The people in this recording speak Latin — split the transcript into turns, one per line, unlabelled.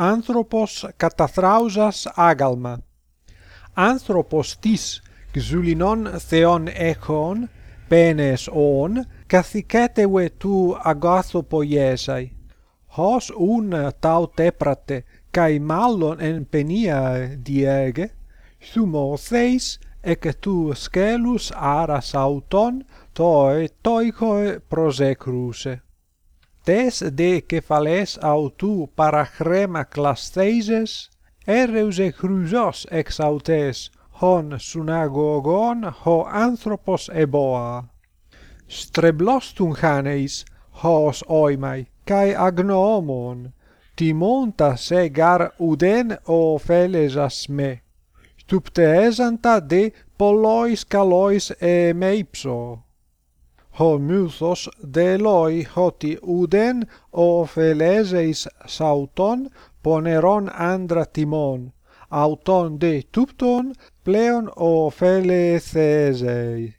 άνθρωπος anthropos άγαλμα. Άνθρωπος της echon θεών έχων, πένες όν, καθηκέτευε του αγάθοπο Ιέσαι. Χως ούν ταου τέπρατε, καί μάλλον εν παινία διέγε, θυμωθείς εκ του σκέλους άρας αυτον, το ετόιχο προσεκρούσε tes de cephales autou parachrema clasteises ereus crusos ex autes hon synagogon ho anthropos eboa. Streblostun haneis hos oimai kai agnomon timonta se gar uden o pheles me. Stupte esanta de pollois calois e meipso ho musos deloi hoti uden o feleseis sauton poneron andra timon. Auton de tupton pleon o felesesei